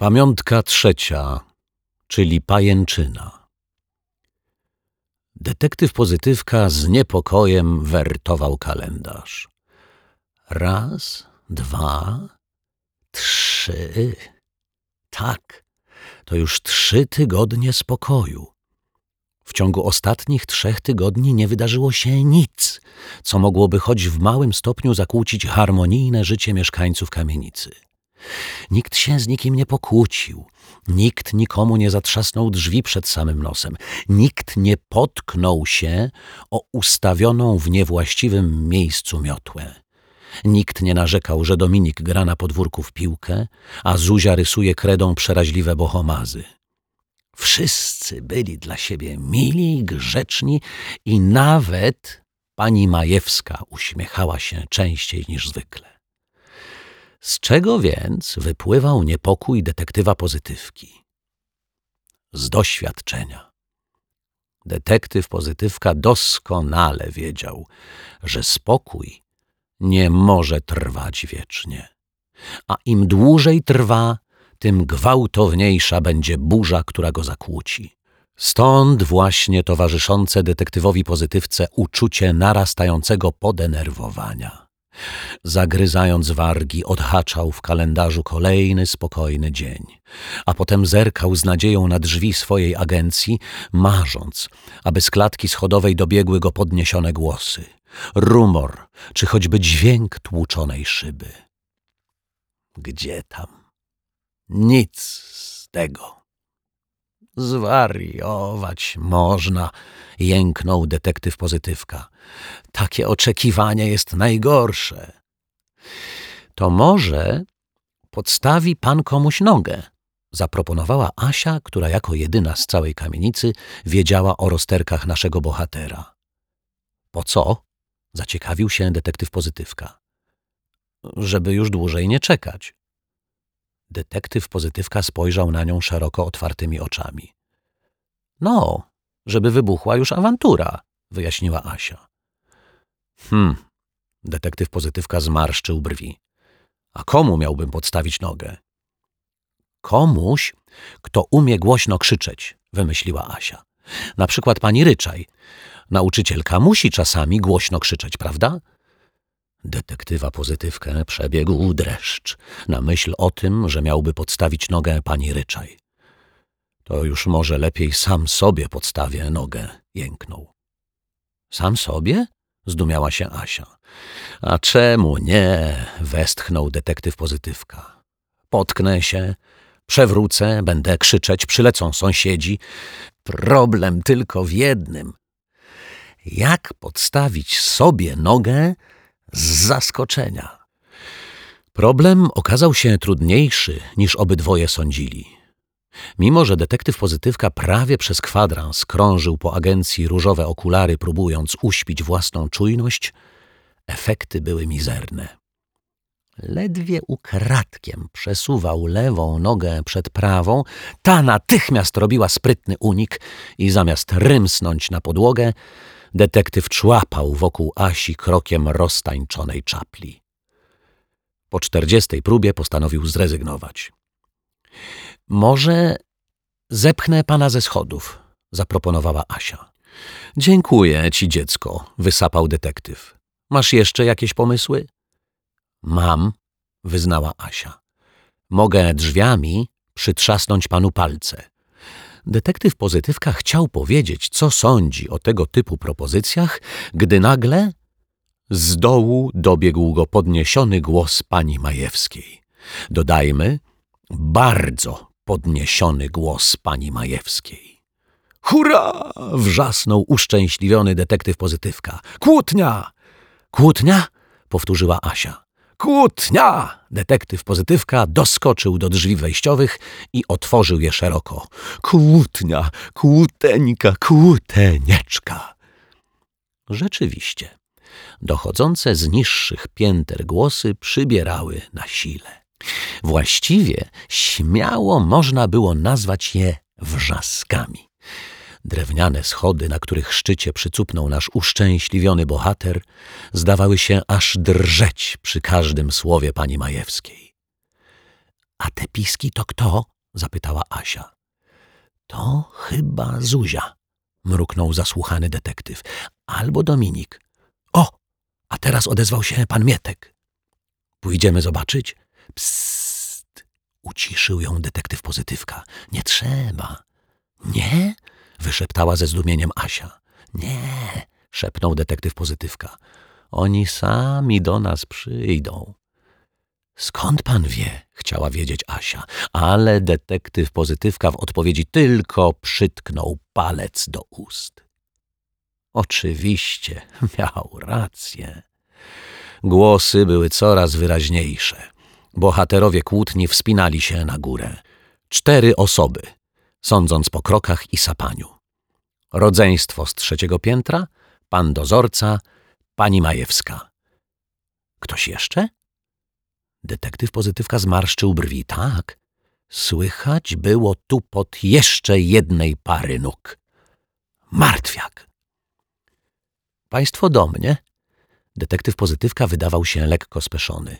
Pamiątka trzecia, czyli pajęczyna. Detektyw pozytywka z niepokojem wertował kalendarz. Raz, dwa, trzy. Tak, to już trzy tygodnie spokoju. W ciągu ostatnich trzech tygodni nie wydarzyło się nic, co mogłoby choć w małym stopniu zakłócić harmonijne życie mieszkańców kamienicy. Nikt się z nikim nie pokłócił, nikt nikomu nie zatrzasnął drzwi przed samym nosem, nikt nie potknął się o ustawioną w niewłaściwym miejscu miotłę. Nikt nie narzekał, że Dominik gra na podwórku w piłkę, a Zuzia rysuje kredą przeraźliwe bohomazy. Wszyscy byli dla siebie mili, grzeczni i nawet pani Majewska uśmiechała się częściej niż zwykle. Z czego więc wypływał niepokój detektywa pozytywki? Z doświadczenia. Detektyw pozytywka doskonale wiedział, że spokój nie może trwać wiecznie. A im dłużej trwa, tym gwałtowniejsza będzie burza, która go zakłóci. Stąd właśnie towarzyszące detektywowi pozytywce uczucie narastającego podenerwowania. Zagryzając wargi, odhaczał w kalendarzu kolejny spokojny dzień, a potem zerkał z nadzieją na drzwi swojej agencji, marząc, aby z klatki schodowej dobiegły go podniesione głosy, rumor, czy choćby dźwięk tłuczonej szyby. Gdzie tam? Nic z tego. Zwariować można, jęknął detektyw pozytywka. Takie oczekiwanie jest najgorsze. To może podstawi pan komuś nogę, zaproponowała Asia, która jako jedyna z całej kamienicy wiedziała o rozterkach naszego bohatera. Po co? zaciekawił się detektyw pozytywka. Żeby już dłużej nie czekać. Detektyw pozytywka spojrzał na nią szeroko otwartymi oczami. No, żeby wybuchła już awantura, wyjaśniła Asia. Hmm, detektyw pozytywka zmarszczył brwi. A komu miałbym podstawić nogę? Komuś, kto umie głośno krzyczeć, wymyśliła Asia. Na przykład pani Ryczaj. Nauczycielka musi czasami głośno krzyczeć, prawda? Detektywa pozytywkę przebiegł dreszcz na myśl o tym, że miałby podstawić nogę pani Ryczaj. To już może lepiej sam sobie podstawię nogę, jęknął. Sam sobie? zdumiała się Asia. A czemu nie? westchnął detektyw pozytywka. Potknę się, przewrócę, będę krzyczeć, przylecą sąsiedzi. Problem tylko w jednym. Jak podstawić sobie nogę z zaskoczenia? Problem okazał się trudniejszy niż obydwoje sądzili. Mimo, że detektyw pozytywka prawie przez kwadrans krążył po agencji różowe okulary, próbując uśpić własną czujność, efekty były mizerne. Ledwie ukradkiem przesuwał lewą nogę przed prawą, ta natychmiast robiła sprytny unik i zamiast rymsnąć na podłogę, detektyw człapał wokół Asi krokiem roztańczonej czapli. Po czterdziestej próbie postanowił zrezygnować. Może zepchnę pana ze schodów, zaproponowała Asia. Dziękuję ci, dziecko, wysapał detektyw. Masz jeszcze jakieś pomysły? Mam, wyznała Asia. Mogę drzwiami przytrzasnąć panu palce. Detektyw pozytywka chciał powiedzieć, co sądzi o tego typu propozycjach, gdy nagle z dołu dobiegł go podniesiony głos pani Majewskiej. Dodajmy, bardzo podniesiony głos pani Majewskiej. Hurra! wrzasnął uszczęśliwiony detektyw pozytywka. Kłótnia! Kłótnia? powtórzyła Asia. Kłótnia! Detektyw pozytywka doskoczył do drzwi wejściowych i otworzył je szeroko. Kłótnia, kłóteńka, kłótenieczka. Rzeczywiście, dochodzące z niższych pięter głosy przybierały na sile. Właściwie śmiało można było nazwać je wrzaskami. Drewniane schody, na których szczycie przycupnął nasz uszczęśliwiony bohater, zdawały się aż drżeć przy każdym słowie pani Majewskiej. A te piski to kto? zapytała Asia. To chyba Zuzia, mruknął zasłuchany detektyw. Albo Dominik. O, a teraz odezwał się pan Mietek. Pójdziemy zobaczyć? Psst, uciszył ją detektyw pozytywka. Nie trzeba. Nie? wyszeptała ze zdumieniem Asia. Nie, szepnął detektyw pozytywka. Oni sami do nas przyjdą. Skąd pan wie? chciała wiedzieć Asia, ale detektyw pozytywka w odpowiedzi tylko przytknął palec do ust. Oczywiście miał rację. Głosy były coraz wyraźniejsze. Bohaterowie kłótni wspinali się na górę. Cztery osoby, sądząc po krokach i sapaniu. Rodzeństwo z trzeciego piętra, pan dozorca, pani Majewska. Ktoś jeszcze? Detektyw pozytywka zmarszczył brwi. Tak, słychać było tu pod jeszcze jednej pary nóg. Martwiak. Państwo do mnie? Detektyw pozytywka wydawał się lekko speszony.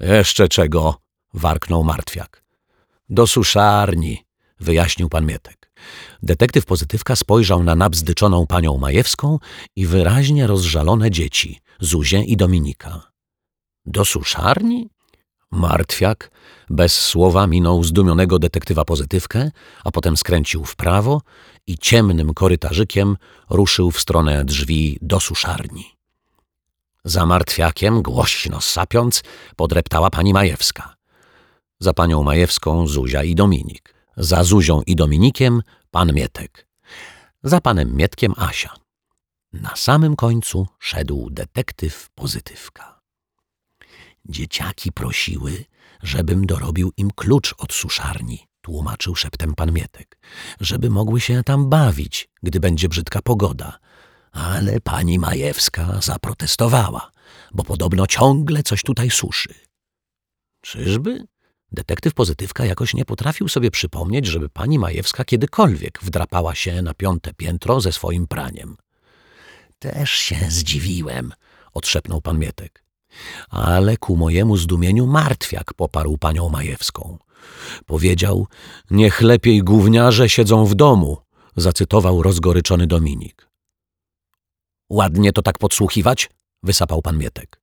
Jeszcze czego? warknął martwiak. Do suszarni, wyjaśnił pan Mietek. Detektyw pozytywka spojrzał na nabzdyczoną panią Majewską i wyraźnie rozżalone dzieci, Zuzię i Dominika. Do suszarni? Martwiak bez słowa minął zdumionego detektywa pozytywkę, a potem skręcił w prawo i ciemnym korytarzykiem ruszył w stronę drzwi do suszarni. Za martwiakiem, głośno sapiąc, podreptała pani Majewska. Za panią Majewską Zuzia i Dominik. Za Zuzią i Dominikiem pan Mietek. Za panem Mietkiem Asia. Na samym końcu szedł detektyw pozytywka. Dzieciaki prosiły, żebym dorobił im klucz od suszarni, tłumaczył szeptem pan Mietek, żeby mogły się tam bawić, gdy będzie brzydka pogoda. Ale pani Majewska zaprotestowała, bo podobno ciągle coś tutaj suszy. Czyżby? Detektyw pozytywka jakoś nie potrafił sobie przypomnieć, żeby pani Majewska kiedykolwiek wdrapała się na piąte piętro ze swoim praniem. Też się zdziwiłem, odszepnął pan Mietek. Ale ku mojemu zdumieniu martwiak poparł panią Majewską. Powiedział, niech lepiej gówniarze siedzą w domu, zacytował rozgoryczony Dominik. Ładnie to tak podsłuchiwać? wysapał pan Mietek.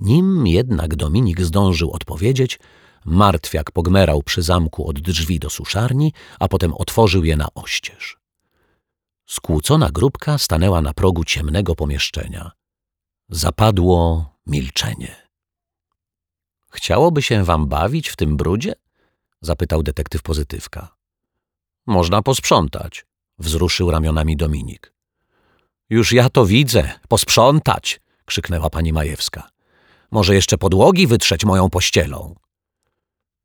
Nim jednak Dominik zdążył odpowiedzieć, martwiak pogmerał przy zamku od drzwi do suszarni, a potem otworzył je na oścież. Skłócona grupka stanęła na progu ciemnego pomieszczenia. Zapadło milczenie. Chciałoby się wam bawić w tym brudzie? zapytał detektyw pozytywka. Można posprzątać, wzruszył ramionami Dominik. Już ja to widzę, posprzątać, krzyknęła pani Majewska. Może jeszcze podłogi wytrzeć moją pościelą.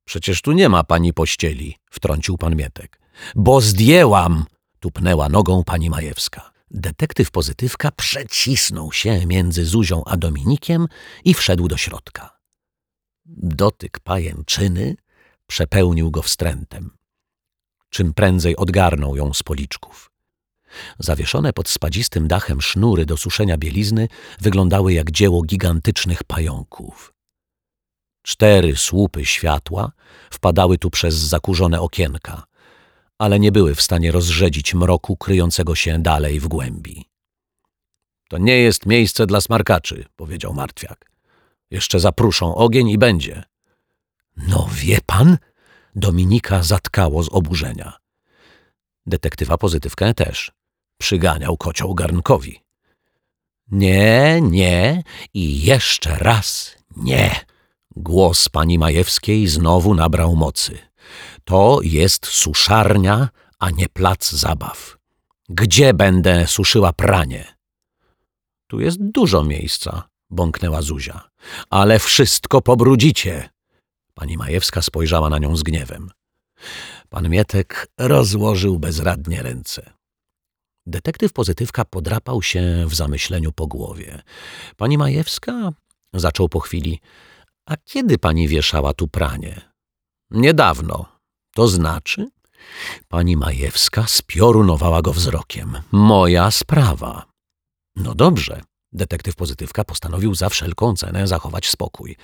Przecież tu nie ma pani pościeli, wtrącił pan Mietek. Bo zdjęłam, tupnęła nogą pani Majewska. Detektyw pozytywka przecisnął się między Zuzią a Dominikiem i wszedł do środka. Dotyk pajęczyny przepełnił go wstrętem. Czym prędzej odgarnął ją z policzków. Zawieszone pod spadzistym dachem sznury do suszenia bielizny wyglądały jak dzieło gigantycznych pająków. Cztery słupy światła wpadały tu przez zakurzone okienka, ale nie były w stanie rozrzedzić mroku kryjącego się dalej w głębi. To nie jest miejsce dla smarkaczy, powiedział martwiak. Jeszcze zapruszą ogień i będzie. No wie pan? Dominika zatkało z oburzenia. Detektywa pozytywkę też. Przyganiał kocioł garnkowi. Nie, nie i jeszcze raz nie. Głos pani Majewskiej znowu nabrał mocy. To jest suszarnia, a nie plac zabaw. Gdzie będę suszyła pranie? Tu jest dużo miejsca, bąknęła Zuzia. Ale wszystko pobrudzicie. Pani Majewska spojrzała na nią z gniewem. Pan Mietek rozłożył bezradnie ręce. Detektyw pozytywka podrapał się w zamyśleniu po głowie. Pani Majewska, zaczął po chwili, a kiedy pani wieszała tu pranie? Niedawno. To znaczy? Pani Majewska spiorunowała go wzrokiem. Moja sprawa. No dobrze. Detektyw pozytywka postanowił za wszelką cenę zachować spokój.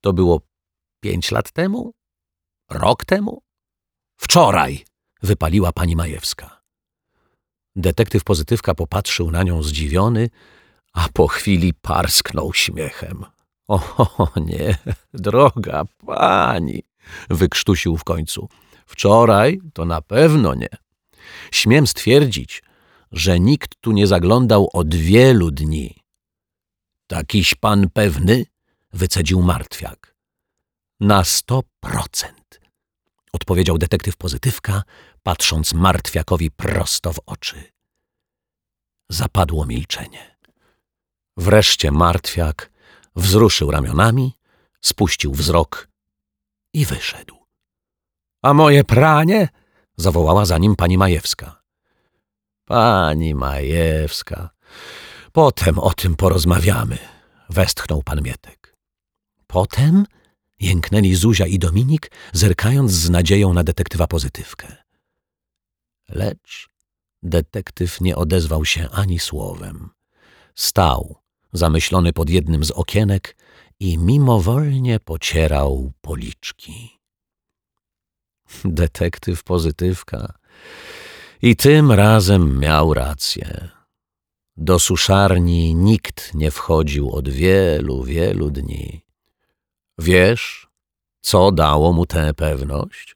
To było pięć lat temu? Rok temu? Wczoraj, wypaliła pani Majewska. Detektyw pozytywka popatrzył na nią zdziwiony, a po chwili parsknął śmiechem. O nie, droga pani, wykrztusił w końcu. Wczoraj to na pewno nie. Śmiem stwierdzić, że nikt tu nie zaglądał od wielu dni. Takiś pan pewny? wycedził martwiak. Na sto procent, odpowiedział detektyw pozytywka, patrząc martwiakowi prosto w oczy. Zapadło milczenie. Wreszcie martwiak wzruszył ramionami, spuścił wzrok i wyszedł. A moje pranie? zawołała za nim pani Majewska. Pani Majewska, potem o tym porozmawiamy, westchnął pan Mietek. Potem? Jęknęli Zuzia i Dominik, zerkając z nadzieją na detektywa pozytywkę. Lecz detektyw nie odezwał się ani słowem. Stał, zamyślony pod jednym z okienek i mimowolnie pocierał policzki. Detektyw pozytywka i tym razem miał rację. Do suszarni nikt nie wchodził od wielu, wielu dni. Wiesz, co dało mu tę pewność?